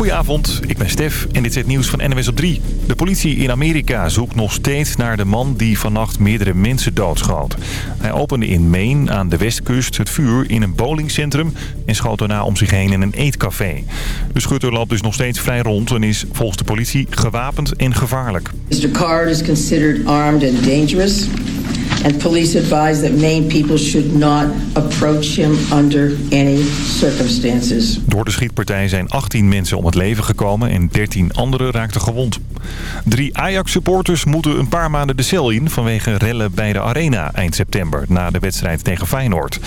Goedenavond, ik ben Stef en dit is het nieuws van NWS op 3. De politie in Amerika zoekt nog steeds naar de man die vannacht meerdere mensen doodschoot. Hij opende in Maine aan de westkust het vuur in een bowlingcentrum... en schoot daarna om zich heen in een eetcafé. De schutter loopt dus nog steeds vrij rond en is volgens de politie gewapend en gevaarlijk. Mr. Card is considered armed and dangerous. And police advise that Maine people should not approach him under any circumstances. Door de schietpartij zijn 18 mensen om het leven gekomen en 13 anderen raakten gewond. Drie Ajax-supporters moeten een paar maanden de cel in vanwege rellen bij de Arena eind september na de wedstrijd tegen Feyenoord.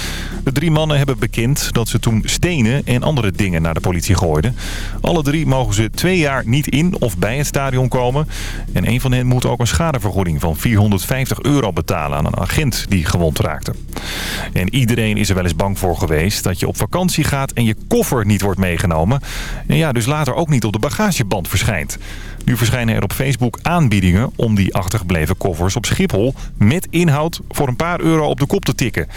De drie mannen hebben bekend dat ze toen stenen en andere dingen naar de politie gooiden. Alle drie mogen ze twee jaar niet in of bij het stadion komen. En een van hen moet ook een schadevergoeding van 450 euro betalen een agent die gewond raakte. En iedereen is er wel eens bang voor geweest dat je op vakantie gaat en je koffer niet wordt meegenomen. En ja, dus later ook niet op de bagageband verschijnt. Nu verschijnen er op Facebook aanbiedingen om die achtergebleven koffers op Schiphol met inhoud voor een paar euro op de kop te tikken.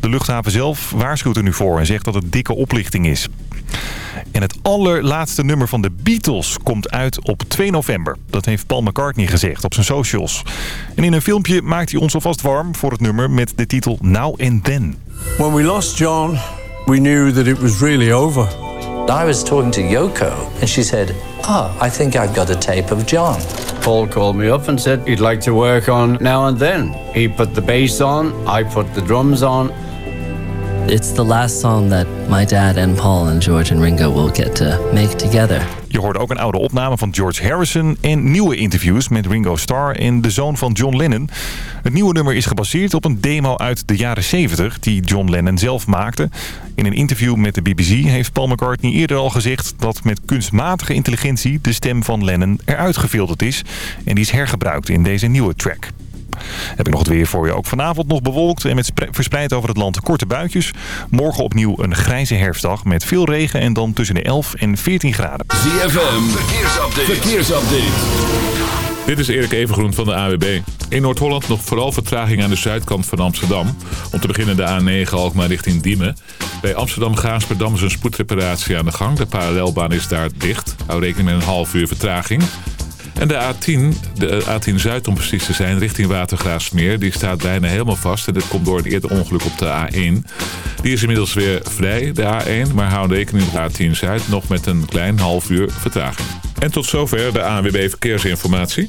De luchthaven zelf waarschuwt er nu voor en zegt dat het dikke oplichting is. En het allerlaatste nummer van de Beatles komt uit op 2 november. Dat heeft Paul McCartney gezegd op zijn socials. En in een filmpje maakt hij ons alvast warm voor het nummer met de titel Now and Then. When we lost John, we knew that it was really over. I was talking to Yoko and she said, Ah, I think I've got a tape of John. Paul called me up and said he'd like to work on Now and Then. He put the bass on, I put the drums on. It's the last song that my dad and Paul and George and Ringo will get to make together. Je hoorde ook een oude opname van George Harrison en nieuwe interviews met Ringo Starr en de zoon van John Lennon. Het nieuwe nummer is gebaseerd op een demo uit de jaren 70 die John Lennon zelf maakte. In een interview met de BBC heeft Paul McCartney eerder al gezegd dat met kunstmatige intelligentie de stem van Lennon eruit gefilterd is. En die is hergebruikt in deze nieuwe track. Heb ik nog het weer voor je. Ook vanavond nog bewolkt en met verspreid over het land korte buitjes. Morgen opnieuw een grijze herfstdag met veel regen en dan tussen de 11 en 14 graden. ZFM, verkeersupdate. verkeersupdate. Dit is Erik Evengroen van de AWB. In Noord-Holland nog vooral vertraging aan de zuidkant van Amsterdam. Om te beginnen de A9 Alkmaar richting Diemen. Bij Amsterdam-Gaasperdam is een spoedreparatie aan de gang. De parallelbaan is daar dicht. Hou rekening met een half uur vertraging. En de A10, de A10 Zuid om precies te zijn, richting Watergraafsmeer... die staat bijna helemaal vast. En dit komt door een eerder ongeluk op de A1. Die is inmiddels weer vrij, de A1. Maar hou rekening op de A10 Zuid nog met een klein half uur vertraging. En tot zover de ANWB Verkeersinformatie.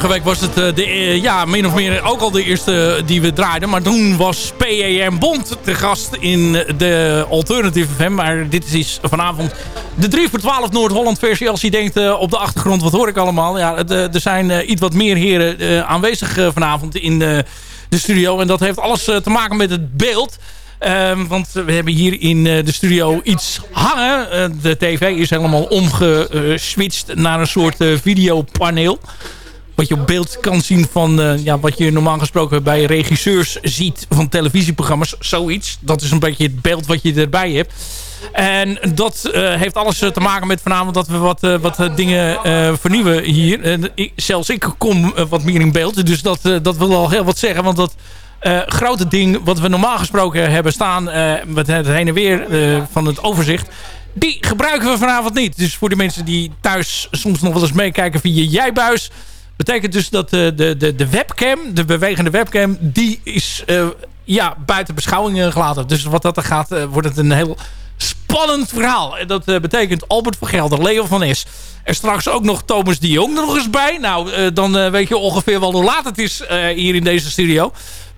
Vorige week was het de, ja, min of meer ook al de eerste die we draaiden. Maar toen was PAM Bond de gast in de Alternative FM. Maar dit is vanavond de 3 voor 12 Noord-Holland versie. Als je denkt op de achtergrond, wat hoor ik allemaal? Ja, er zijn iets wat meer heren aanwezig vanavond in de studio. En dat heeft alles te maken met het beeld. Ehm, want we hebben hier in de studio iets hangen. De tv is helemaal omgeswitcht naar een soort videopaneel. Wat je op beeld kan zien van ja, wat je normaal gesproken bij regisseurs ziet van televisieprogramma's. Zoiets. Dat is een beetje het beeld wat je erbij hebt. En dat heeft alles te maken met vanavond dat we wat, wat dingen vernieuwen hier. Ik, zelfs ik kom wat meer in beeld. Dus dat, dat wil al heel wat zeggen. Want dat grote ding wat we normaal gesproken hebben staan... Met het heen en weer van het overzicht... die gebruiken we vanavond niet. Dus voor de mensen die thuis soms nog wel eens meekijken via Jijbuis... betekent dus dat de, de, de webcam, de bewegende webcam... die is ja, buiten beschouwing gelaten. Dus wat dat er gaat, wordt het een heel spannend verhaal. En dat betekent Albert van Gelder, Leo van Es... Er straks ook nog Thomas de Jong er nog eens bij. Nou, dan weet je ongeveer wel hoe laat het is hier in deze studio.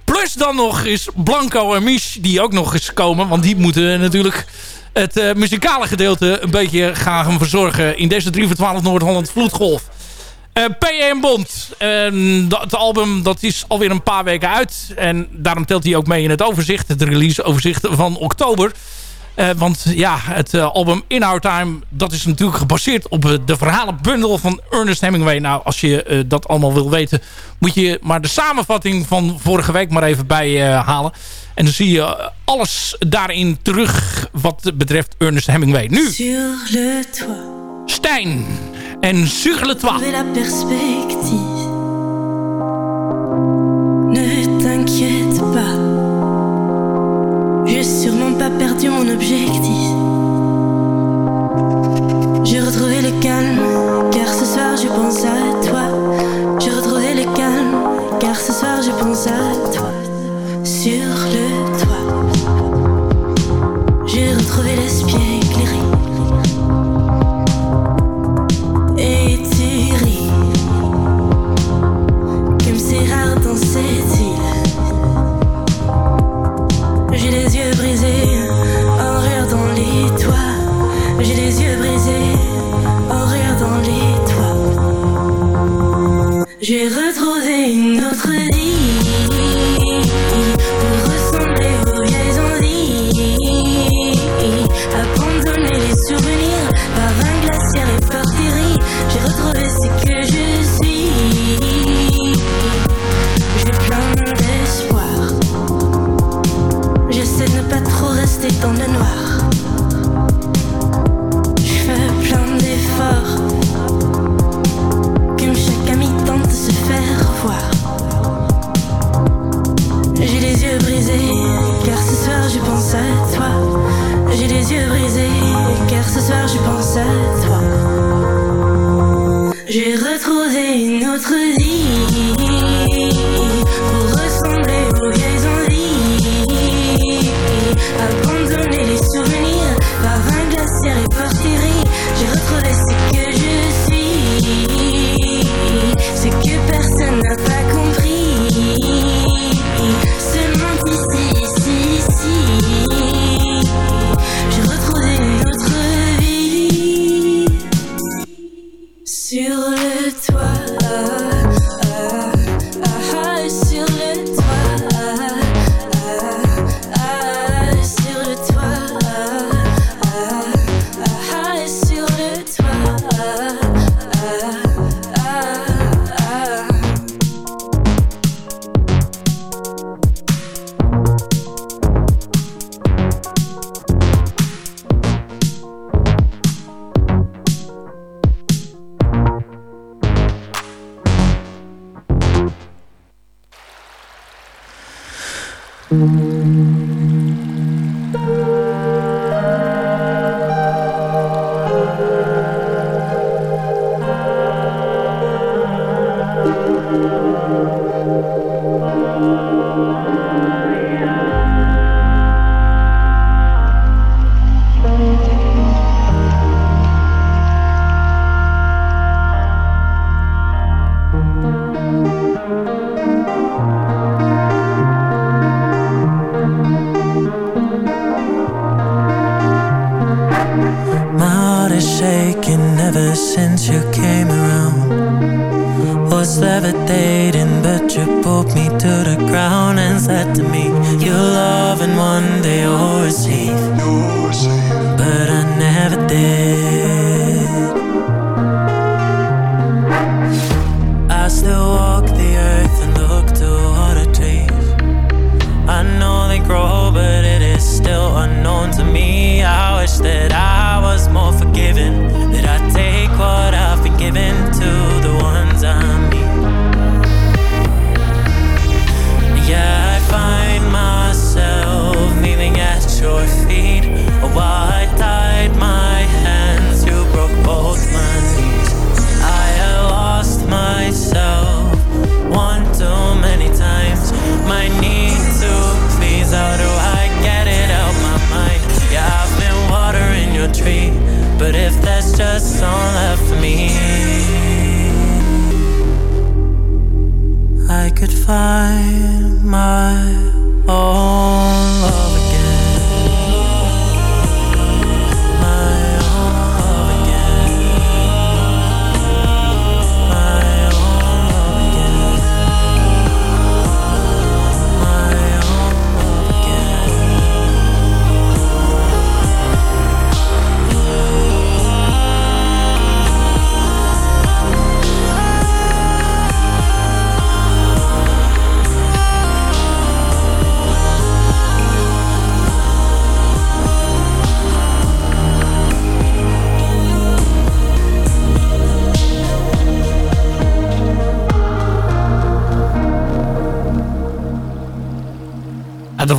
Plus dan nog is Blanco en Mich die ook nog eens komen. Want die moeten natuurlijk het muzikale gedeelte een beetje gaan verzorgen. In deze 3 voor 12 Noord-Holland Vloedgolf. Uh, eh, PM Bond. Uh, dat album dat is alweer een paar weken uit. En daarom telt hij ook mee in het overzicht. Het releaseoverzicht van oktober. Uh, want ja, het uh, album In Our Time... dat is natuurlijk gebaseerd op de verhalenbundel van Ernest Hemingway. Nou, als je dat allemaal wil weten... moet je maar de samenvatting van vorige week maar even bijhalen. en dan zie je alles daarin terug wat betreft Ernest Hemingway. Nu, Stijn en Sur le toit. la perspective Ne t'inquiète pas J'ai sûrement pas perdu mon objectif. J'ai retrouvé le calme, car ce soir je pense à toi. J'ai retrouvé le calme, car ce soir je pense à toi. Sur le J'ai retrouvé une autre vie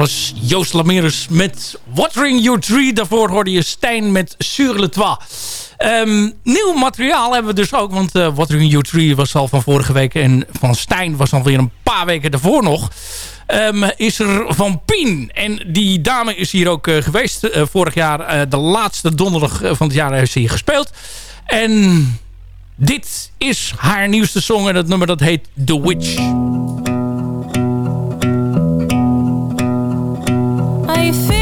was Joost Lamerus met Watering Your Tree. Daarvoor hoorde je Stijn met Sur le Toit. Ehm, nieuw materiaal hebben we dus ook. Want eh, Watering Your Tree was al van vorige week. En van Stijn was alweer een paar weken daarvoor nog. Ehm, is er van Pien. En die dame is hier ook eh, geweest. Eh, vorig jaar, de laatste donderdag van het jaar, heeft ze hier gespeeld. En dit is haar nieuwste song. En dat nummer dat heet The Witch. me feel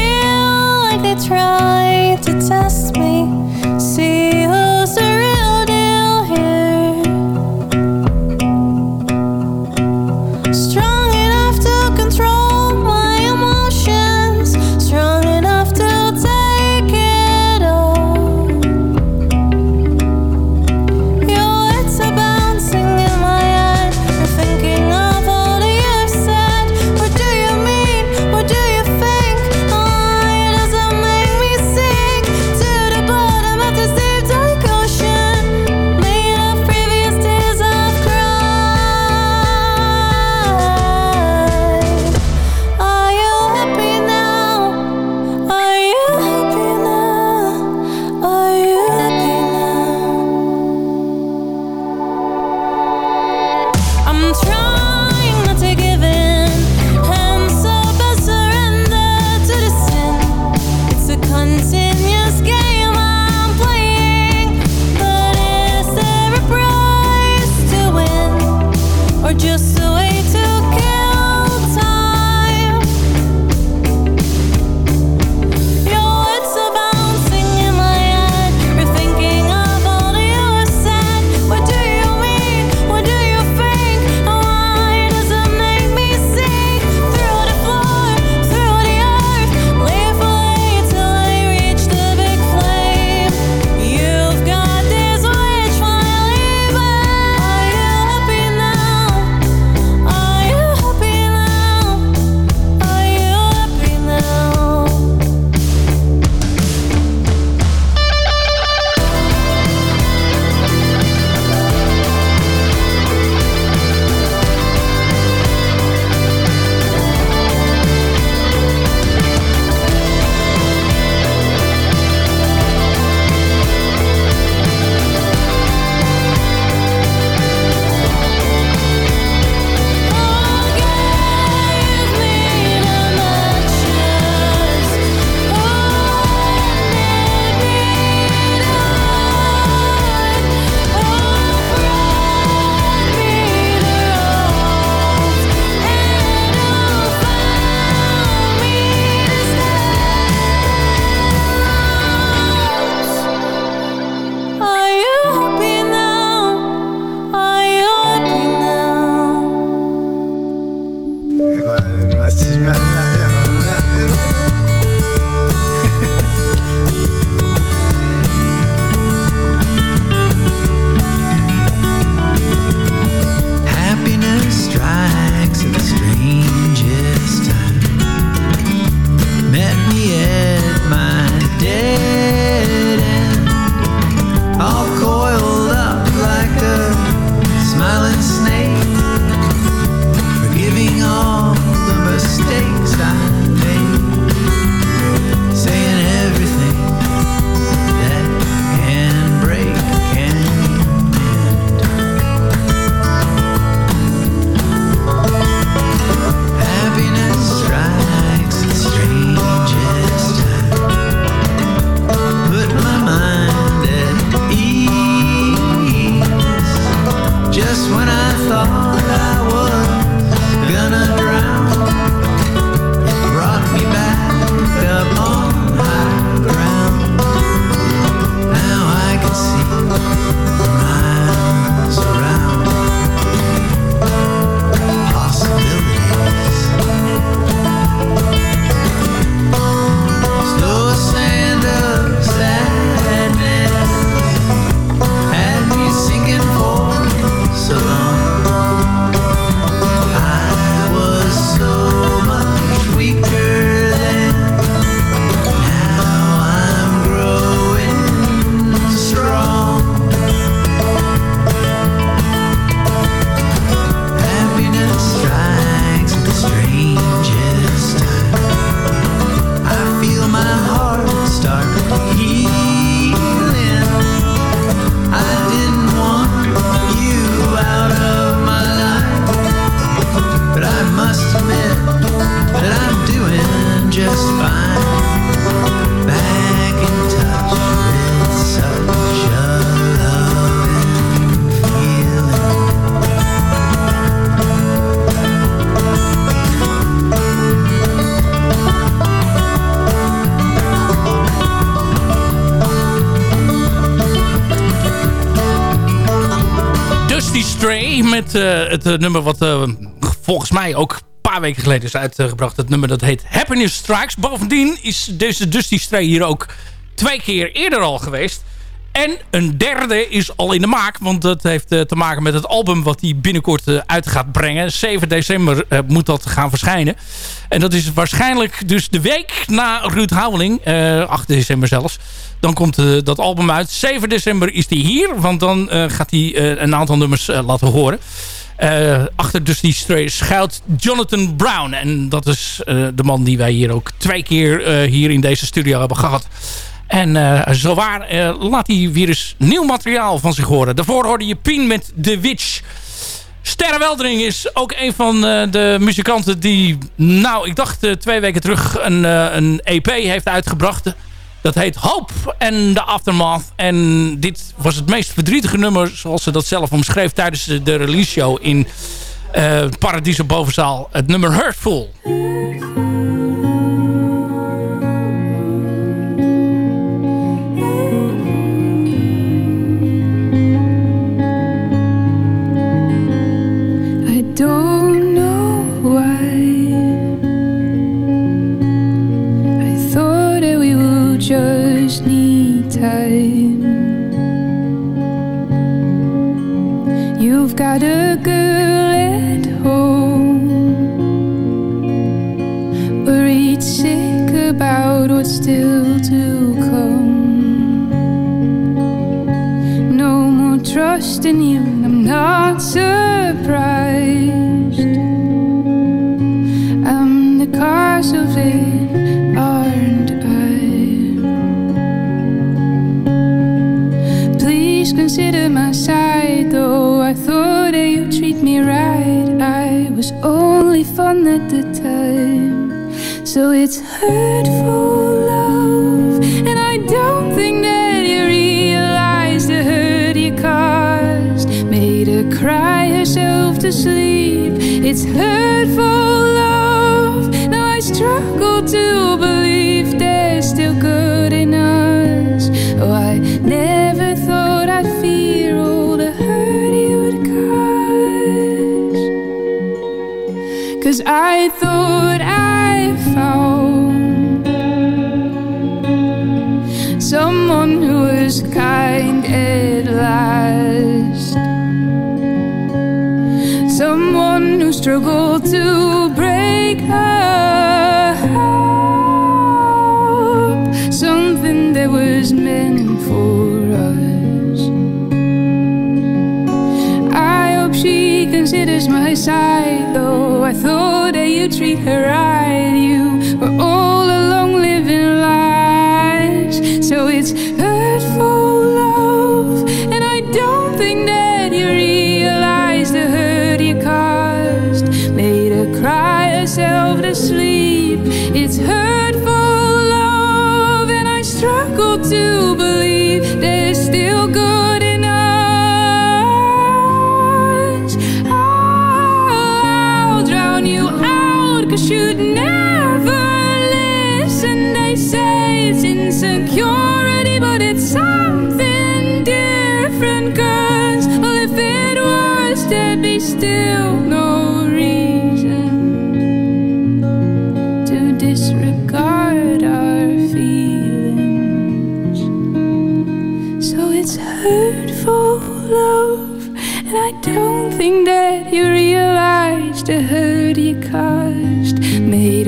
met eh, het eh, nummer wat eh, volgens mij ook paar weken geleden is uitgebracht. Het nummer dat heet Happiness Strikes. Bovendien is deze Dusty Stray hier ook twee keer eerder al geweest. En een derde is al in de maak. Want dat heeft eh, te maken met het album wat hij binnenkort eh, uit gaat brengen. 7 december eh, moet dat gaan verschijnen. En dat is waarschijnlijk dus de week na Ruud Houweling. eh 8 december zelfs. Dan komt dat album uit. 7 december is hij hier. Want dan gaat hij een aantal nummers laten horen. Eh, achter dus die schuilt Jonathan Brown. En dat is eh, de man die wij hier ook twee keer eh, hier in deze studio hebben gehad. En eh zowaar laat hij weer eens nieuw materiaal van zich horen. Daarvoor hoorde je Pien met The Witch. Sterre Weldering is ook een van de muzikanten die, nou, ik dacht twee weken terug een, een EP heeft uitgebracht. Dat heet Hope en The Aftermath. En dit was het meest verdrietige nummer, zoals ze dat zelf omschreef tijdens de release show in eh Paradiso Bovenzaal. Het nummer Hurtful. Time. You've got a girl at home, worried sick about what's still to come. No more trust in you, I'm not surprised. I'm the cause of it, only fun at the time, so it's hurtful love, and I don't think that you realize the hurt you caused. Made her cry herself to sleep. It's hurtful you treat her right. You were all along living lies, so it's hurtful love, and I don't think that you realize the hurt you caused. Made her cry herself to sleep. It's hurtful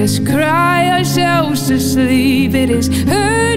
Us cry ourselves to sleep. It is hurtful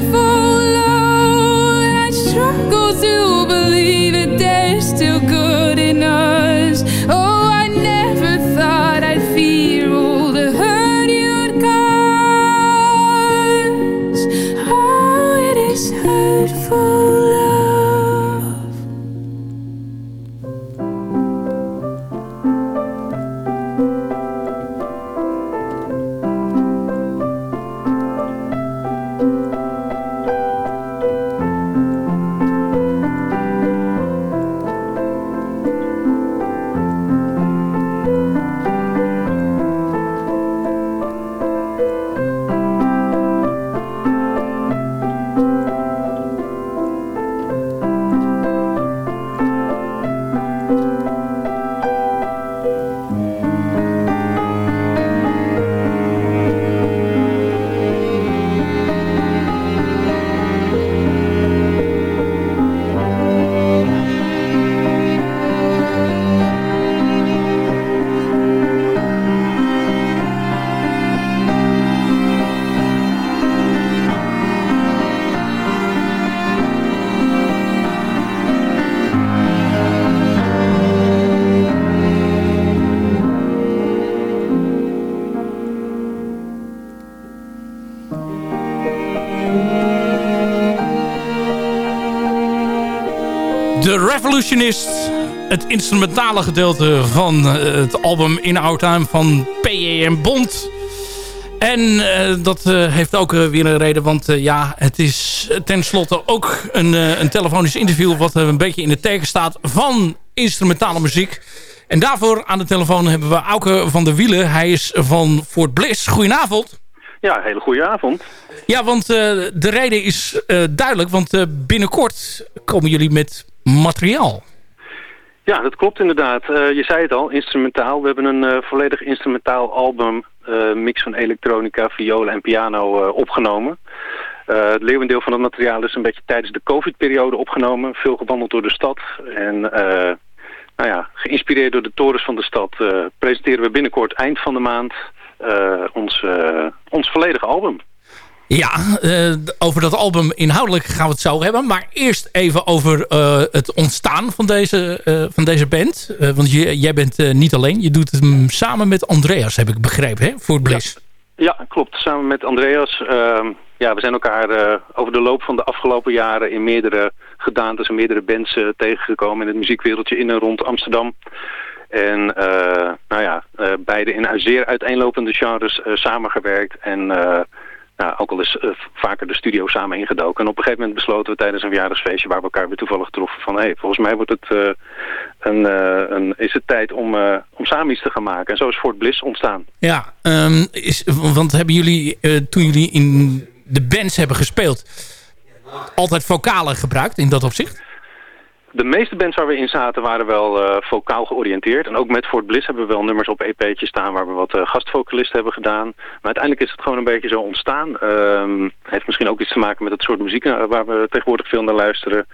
Het instrumentale gedeelte van eh, het album In Our Time van PEM Bond. En eh, dat eh, heeft ook weer een reden. Want ja, het is tenslotte ook een, een telefonisch interview... wat een beetje in het teken staat van instrumentale muziek. En daarvoor aan de telefoon hebben we Auke van der Wielen. Hij is van Fort Bliss. Goedenavond. Ja, hele goede avond. Ja, want de reden is duidelijk. Want binnenkort komen jullie met materiaal. Ja, dat klopt inderdaad. Eh, je zei het al, instrumentaal. We hebben een eh, volledig instrumentaal album, eh, mix van elektronica, violen en piano opgenomen. Het leeuwendeel van het materiaal is een beetje tijdens de covid-periode opgenomen. Veel gewandeld door de stad. En nou ja, geïnspireerd door de torens van de stad presenteren we binnenkort eind van de maand ons, ons volledige album. Ja, eh, over dat album inhoudelijk gaan we het zo hebben. Maar eerst even over eh, het ontstaan van deze, eh, van deze band. Want je, jij bent niet alleen. Je doet het samen met Andreas, heb ik begrepen, hè? Voor Bliss. Ja, klopt. Samen met Andreas. ehm, ja, we zijn elkaar over de loop van de afgelopen jaren in meerdere gedaantes en meerdere bands tegengekomen in het muziekwereldje in en rond Amsterdam. En nou ja, beide in zeer uiteenlopende genres samengewerkt en nou, ook al eens eh, vaker de studio samen ingedoken. En op een gegeven moment besloten we tijdens een verjaardagsfeeje waar we elkaar weer toevallig troffen van hé, hey, volgens mij wordt het, eh, een, eh, een, is het tijd om, om samen iets te gaan maken. En zo is Fort Bliss ontstaan. Ja, ehm, is, want hebben jullie, toen jullie in de bands hebben gespeeld... altijd vocalen gebruikt in dat opzicht? De meeste bands waar we in zaten waren wel uh, vocaal georiënteerd. En ook met Fort Bliss hebben we wel nummers op EP'tjes staan waar we wat uh, gastvocalisten hebben gedaan. Maar uiteindelijk is het gewoon een beetje zo ontstaan. Um, heeft misschien ook iets te maken met het soort muziek waar we tegenwoordig veel naar luisteren.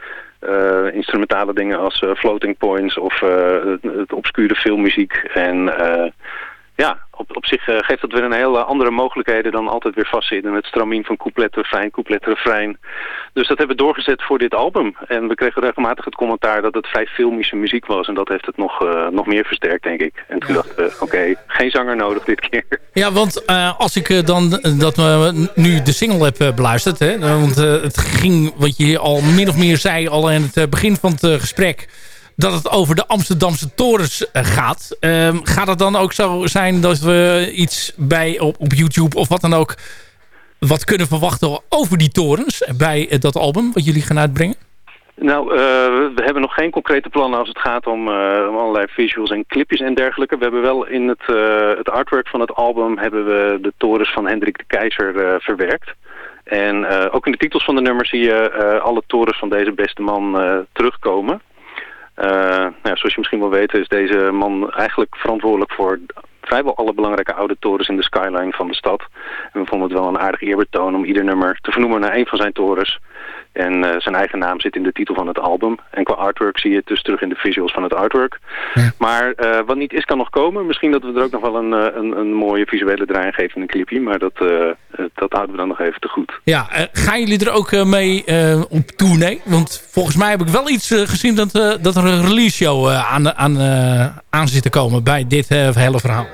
Instrumentale dingen als floating points of het, het obscure filmmuziek. En ja, op, op zich uh, geeft dat weer een hele andere mogelijkheden dan altijd weer vastzitten met stramien van couplet, refrein, couplet, refrein. Dus dat hebben we doorgezet voor dit album. En we kregen regelmatig het commentaar dat het vrij filmische muziek was. En dat heeft het nog, uh, nog meer versterkt, denk ik. En toen ja. dachten we, oké, geen zanger nodig dit keer. Ja, want uh, als ik dan dat we nu de single heb beluisterd, hè, want het ging, wat je al min of meer zei al in het begin van het gesprek dat het over de Amsterdamse torens gaat. Um, gaat het dan ook zo zijn dat we iets bij op, op, YouTube of wat dan ook... wat kunnen verwachten over die torens bij dat album wat jullie gaan uitbrengen? Nou, uh, we hebben nog geen concrete plannen als het gaat om, om allerlei visuals en clipjes en dergelijke. We hebben wel in het, uh, het artwork van het album hebben we de torens van Hendrik de Keizer verwerkt. En ook in de titels van de nummers zie je alle torens van deze beste man terugkomen. Uh, nou zoals je misschien wel weet is deze man eigenlijk verantwoordelijk voor vrijwel alle belangrijke oude torens in de skyline van de stad. En we vonden het wel een aardig eerbetoon om ieder nummer te vernoemen naar een van zijn torens. En uh, zijn eigen naam zit in de titel van het album. En qua artwork zie je het dus terug in de visuals van het artwork. Ja. Maar uh, wat niet is, kan nog komen. Misschien dat we er ook nog wel een, een, een mooie visuele draai aan geven in een clipje. Maar dat, uh, dat houden we dan nog even te goed. Ja, gaan jullie er ook mee op tournee? Want volgens mij heb ik wel iets gezien dat, dat er een release show aan, aan, aan zit te komen bij dit hele verhaal.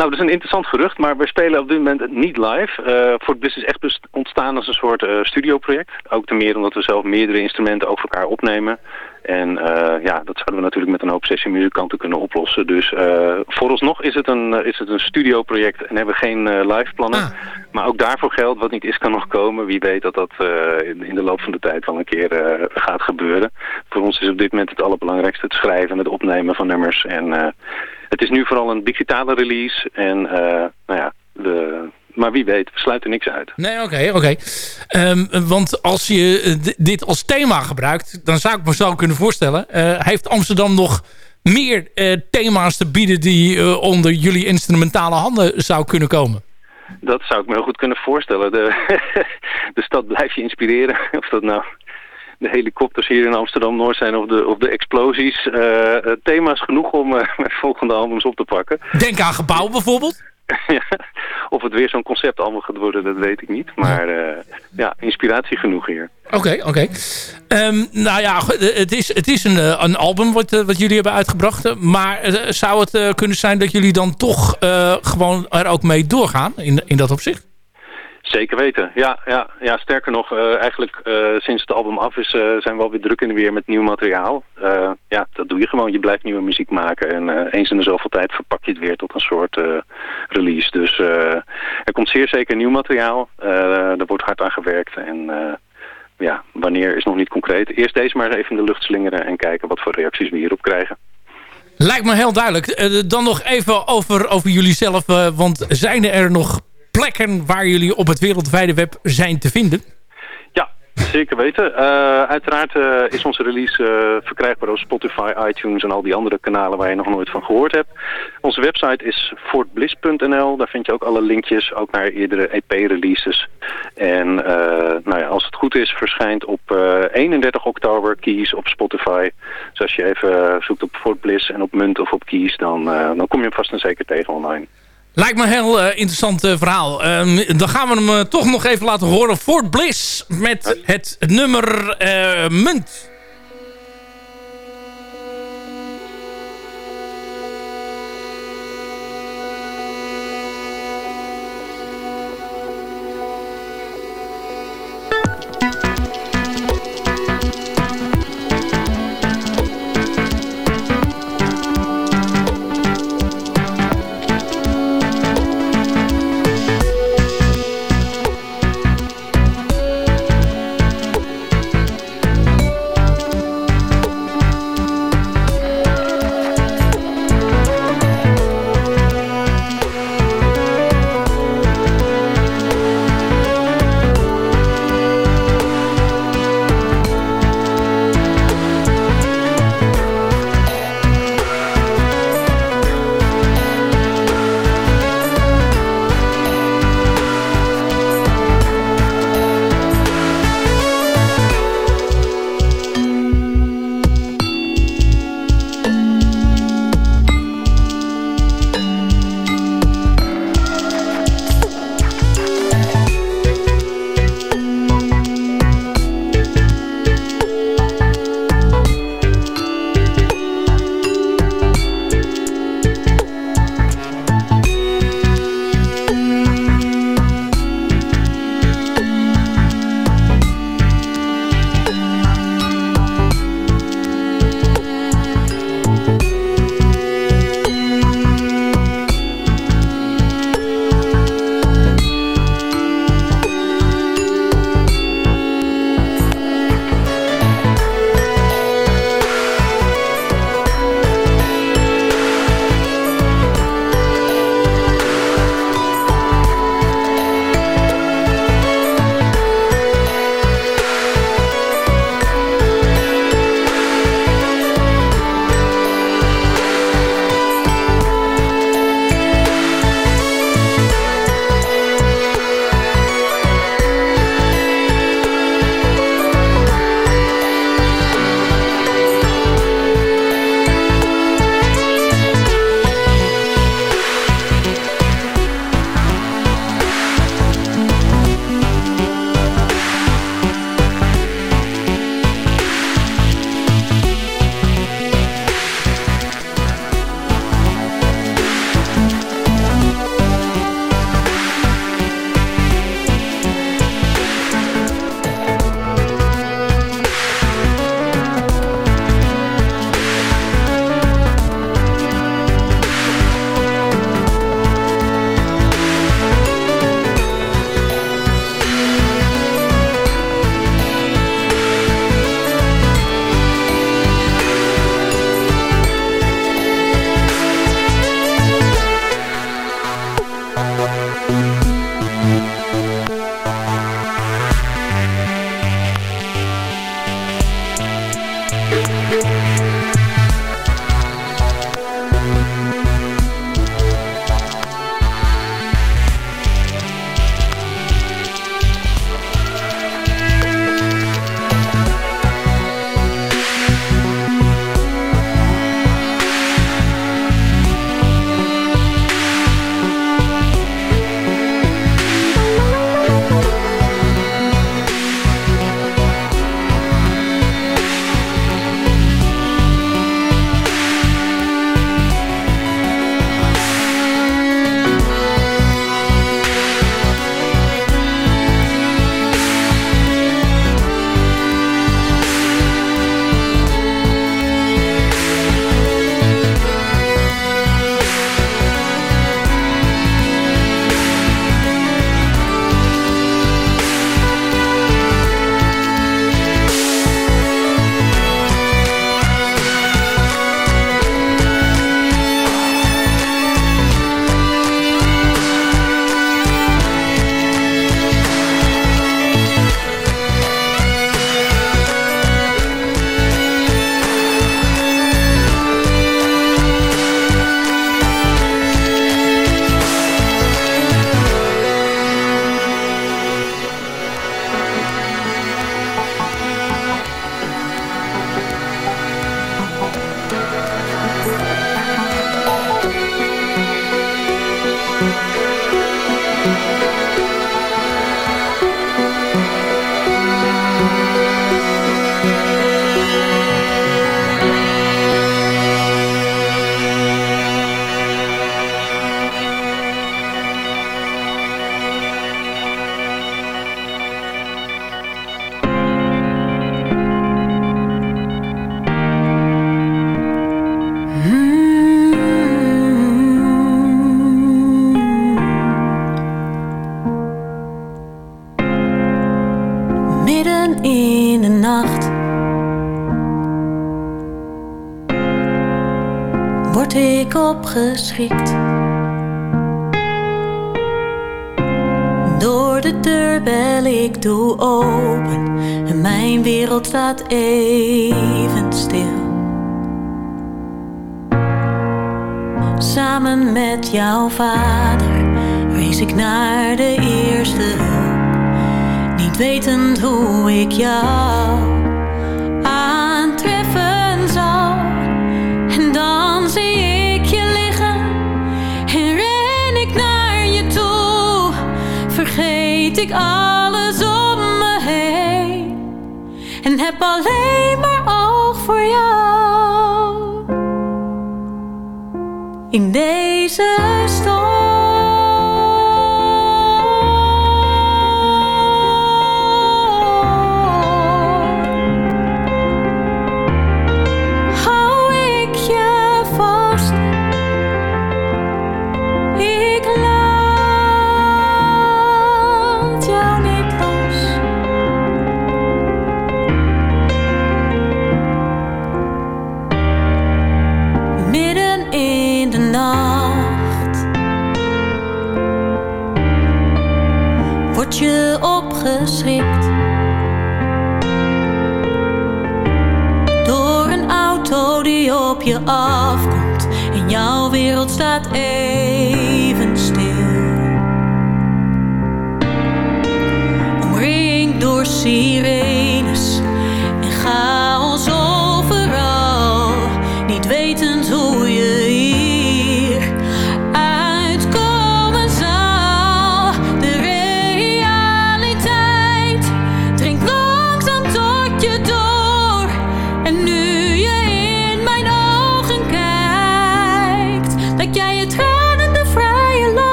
Nou, dat is een interessant gerucht, maar we spelen op dit moment niet live. Uh, voor het is echt ontstaan als een soort uh, studioproject. Ook te meer omdat we zelf meerdere instrumenten over elkaar opnemen. En uh, ja, dat zouden we natuurlijk met een hoop sessiemuzikanten kunnen oplossen. Dus vooralsnog is het een, is het een studioproject en hebben we geen live plannen. Ah. Maar ook daarvoor geldt, wat niet is kan nog komen. Wie weet dat dat in, in, de loop van de tijd wel een keer gaat gebeuren. Voor ons is op dit moment het allerbelangrijkste het schrijven en het opnemen van nummers. En het is nu vooral een digitale release. En uh, nou ja, de, maar wie weet, we sluiten niks uit. Nee, oké, okay, oké. Okay. Um, want als je dit als thema gebruikt, dan zou ik me zo kunnen voorstellen. Uh, heeft Amsterdam nog meer uh, thema's te bieden die onder jullie instrumentale handen zou kunnen komen? Dat zou ik me heel goed kunnen voorstellen. De, de stad blijft je inspireren. Of dat nou de helikopters hier in Amsterdam-Noord zijn of de, of de explosies. Uh, thema's genoeg om uh, met volgende albums op te pakken. Denk aan gebouwen bijvoorbeeld? ja, of het weer zo'n conceptalbum gaat worden, dat weet ik niet. Maar uh, ja, inspiratie genoeg hier. Oké, okay, oké. Okay. Um, nou ja, het is, het is een, een album wat, wat jullie hebben uitgebracht. Maar zou het kunnen zijn dat jullie dan toch gewoon er ook mee doorgaan in, in dat opzicht? Zeker weten, ja. ja, ja sterker nog, uh, eigenlijk uh, sinds het album af is, uh, zijn we alweer druk in de weer met nieuw materiaal. ja, dat doe je gewoon. Je blijft nieuwe muziek maken en eens in de zoveel tijd verpak je het weer tot een soort release. Dus er komt zeer zeker nieuw materiaal. er wordt hard aan gewerkt en ja, wanneer is nog niet concreet. Eerst deze maar even in de lucht slingeren en kijken wat voor reacties we hierop krijgen. Lijkt me heel duidelijk. dan nog even over, over jullie zelf, want zijn er nog plekken waar jullie op het wereldwijde web zijn te vinden? Ja, zeker weten. Uh, uiteraard uh, is onze release uh, verkrijgbaar op Spotify, iTunes en al die andere kanalen waar je nog nooit van gehoord hebt. Onze website is fortbliss.nl. Daar vind je ook alle linkjes, ook naar eerdere EP-releases. En nou ja, als het goed is, verschijnt op 31 oktober Keys op Spotify. Dus als je even zoekt op Fort Bliss en op Munt of op Keys, dan, dan kom je hem vast en zeker tegen online. Lijkt me een heel uh, interessant uh, verhaal. Um, dan gaan we hem uh, toch nog even laten horen. Fort Bliss met het nummer Munt. Doe open en mijn wereld staat even stil. Samen met jouw vader reis ik naar de eerste hulp. Niet wetend hoe ik jou aantreffen zal. En dan zie ik je liggen en ren ik naar je toe. Vergeet ik alles alleen maar oog voor jou. In deze storm staat even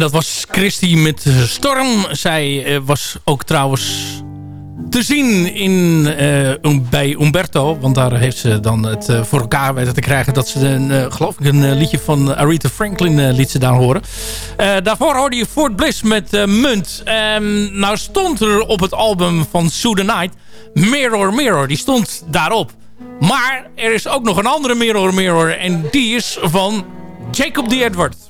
En dat was Christy met Storm. Zij eh, was ook trouwens te zien in, eh, um- bij Umberto. Want daar heeft ze dan het eh, voor elkaar weten te krijgen... dat ze een, geloof ik een liedje van Aretha Franklin liet ze daar horen. Daarvoor hoorde je Fort Bliss met Munt. Ehm, nou stond er op het album van Sue the Night... Mirror Mirror, die stond daarop. Maar er is ook nog een andere Mirror Mirror... en die is van Jacob D. Edward.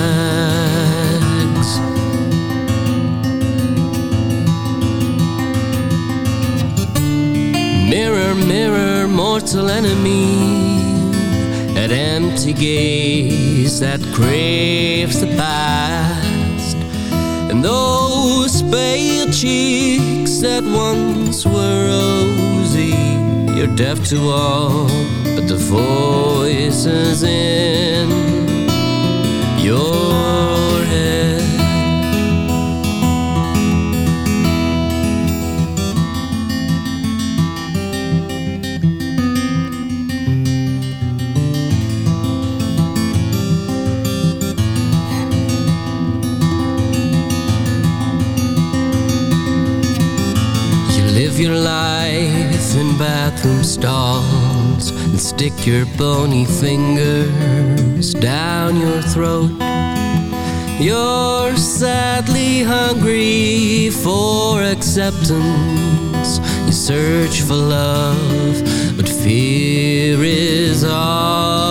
Mirror, mirror, mortal enemy, that empty gaze that craves the past, and those pale cheeks that once were rosy. You're deaf to all but the voices in your stick your bony fingers down your throat. You're sadly hungry for acceptance. You search for love, but fear is all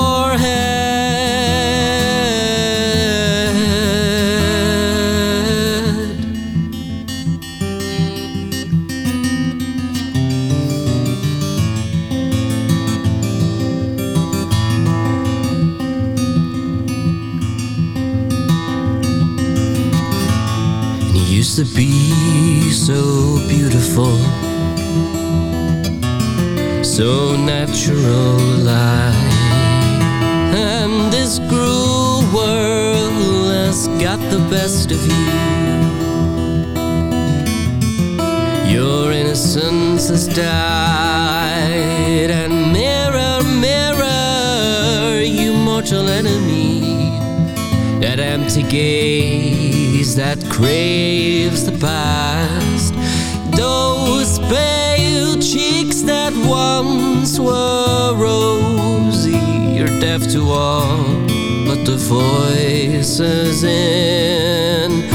so natural like. And this cruel world has got the best of you. Your innocence has died. And mirror, mirror, you mortal enemy that empty gaze that craves the past once were rosy you're deaf to all but the voices in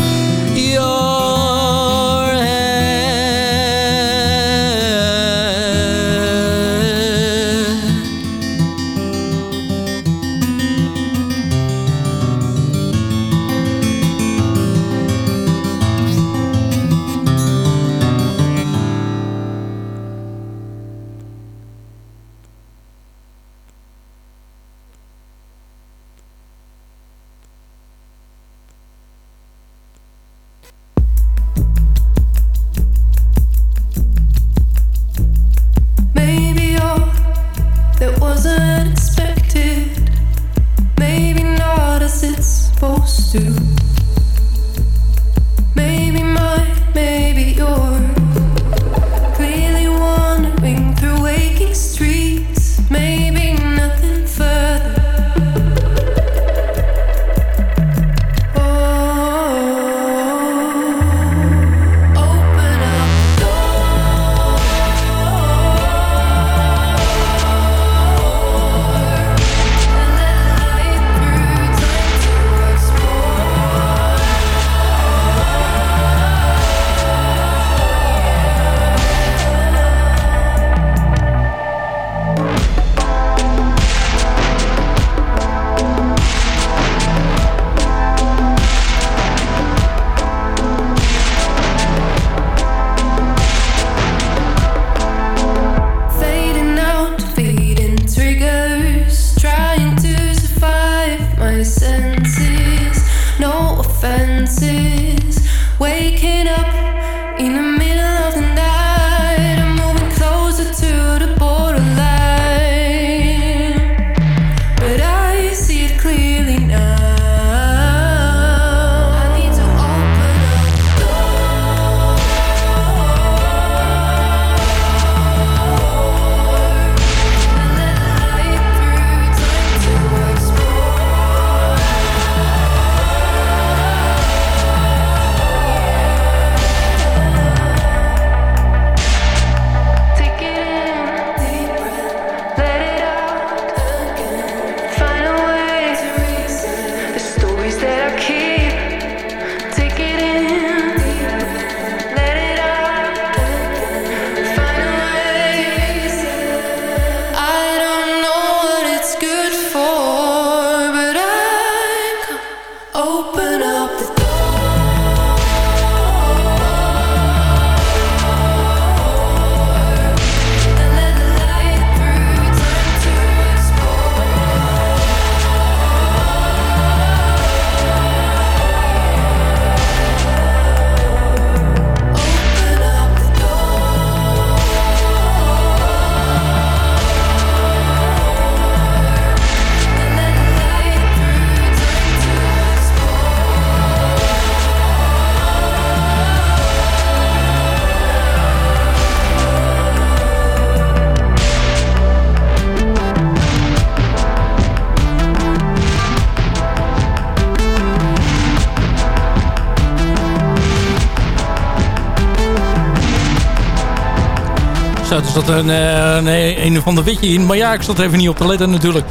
Zo, er zat een, eh, een, een van de witje in. Maar ja, ik zat even niet op te letten natuurlijk.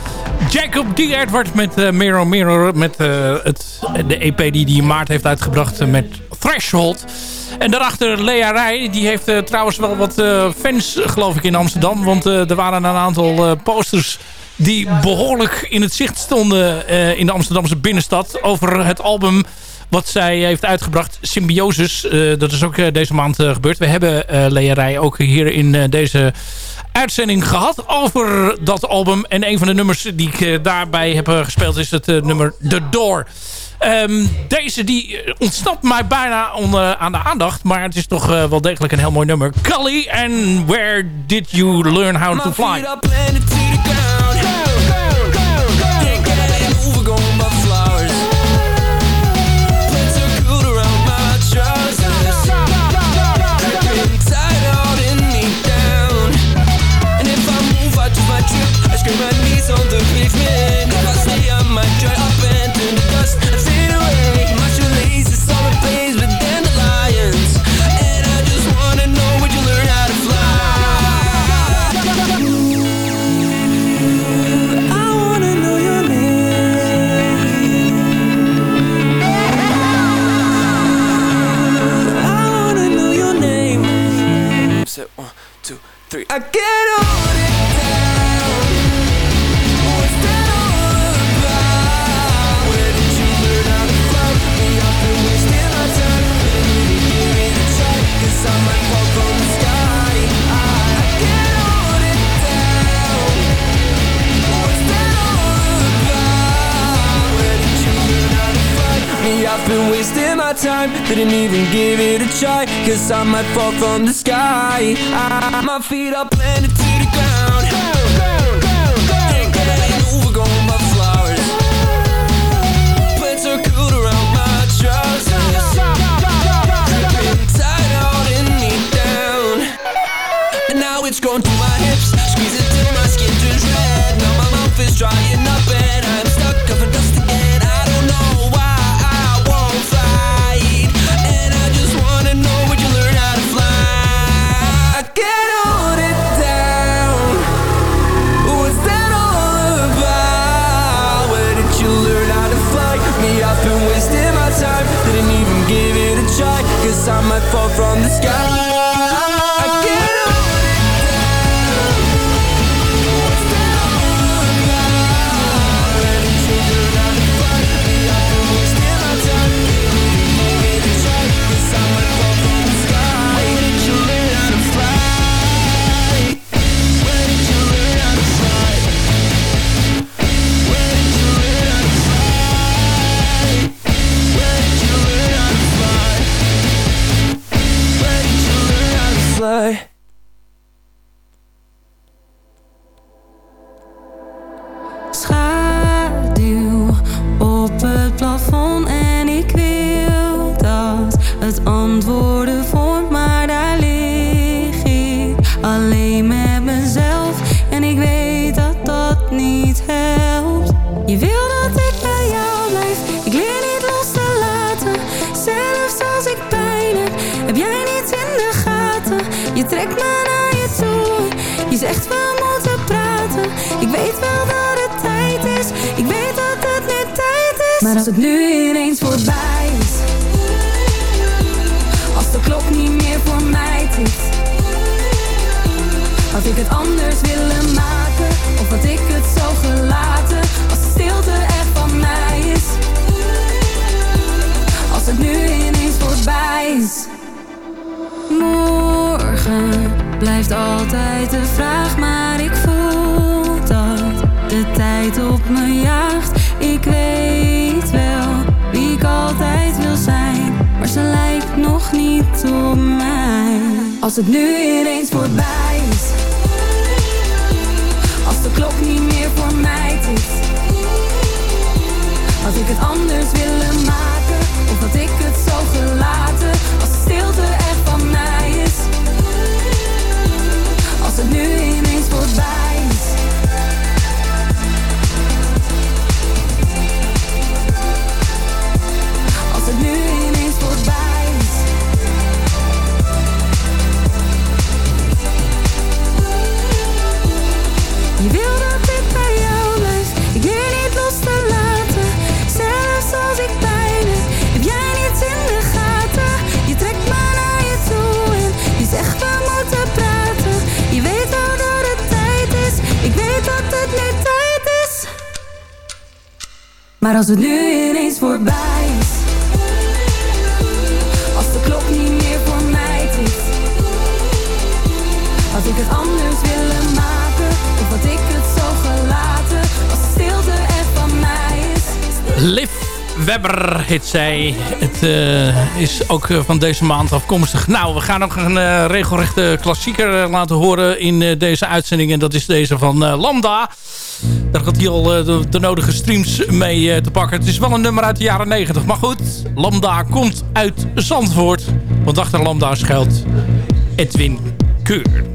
Jacob D. Edward met uh, Mirror Mirror. Met uh, het, de EP die hij in maart heeft uitgebracht met Threshold. En daarachter Lea Rij. Die heeft trouwens wel wat fans geloof ik in Amsterdam. Want er waren een aantal posters die behoorlijk in het zicht stonden in de Amsterdamse binnenstad. Over het album wat zij heeft uitgebracht. Symbiosis, uh, dat is ook uh, deze maand uh, gebeurd. We hebben Rij ook hier in deze uitzending gehad over dat album. En een van de nummers die ik daarbij heb gespeeld is het nummer The Door. Um, deze die ontsnapt mij bijna onder, aan de aandacht. Maar het is toch wel degelijk een heel mooi nummer. Cully and Where Did You Learn How to Fly? I get on time. Didn't even give it a try. Cause I might fall from the sky. I, My feet are planted to the ground. It's going through my hips. Squeezing till my skin turns red Now my mouth is drying up I might fall from the sky alleen met mezelf. En ik weet dat dat niet helpt. Je wil dat ik bij jou blijf. Ik leer niet los te laten. Zelfs als ik pijn heb Heb jij niet in de gaten. Je trekt me naar je toe. Je zegt we moeten praten. Ik weet wel dat het tijd is. Ik weet dat het nu tijd is. Maar als het nu ineens voorbij is. Als de klok niet meer voor mij tikt. Had ik het anders willen maken? Of had ik het zo gelaten? Als de stilte echt van mij is. Als het nu ineens voorbij is. Morgen blijft altijd de vraag, maar ik voel dat de tijd op me jaagt. Ik weet wel wie ik altijd wil zijn, maar ze lijkt nog niet op mij. Als het nu ineens voorbij Ik het anders willen maken? Of had ik het zo gelaten? Als de stilte echt van mij is. Als het nu ineens voorbij Maar als het nu ineens voorbij is Als de klok niet meer voor mij tikt Had ik het anders willen maken Of had ik het zo gelaten Als de stilte echt van mij is Liv Webber heet zij. Het eh, is ook eh, van deze maand afkomstig. Nou, we gaan nog een eh, regelrechte klassieker laten horen in eh, deze uitzending. En dat is deze van Lambda. Daar gaat hij al eh, de, de nodige streams mee eh, te pakken. Het is wel een nummer uit de jaren 90. Maar goed, Lambda komt uit Zandvoort. Want achter Lambda schuilt Edwin Keur.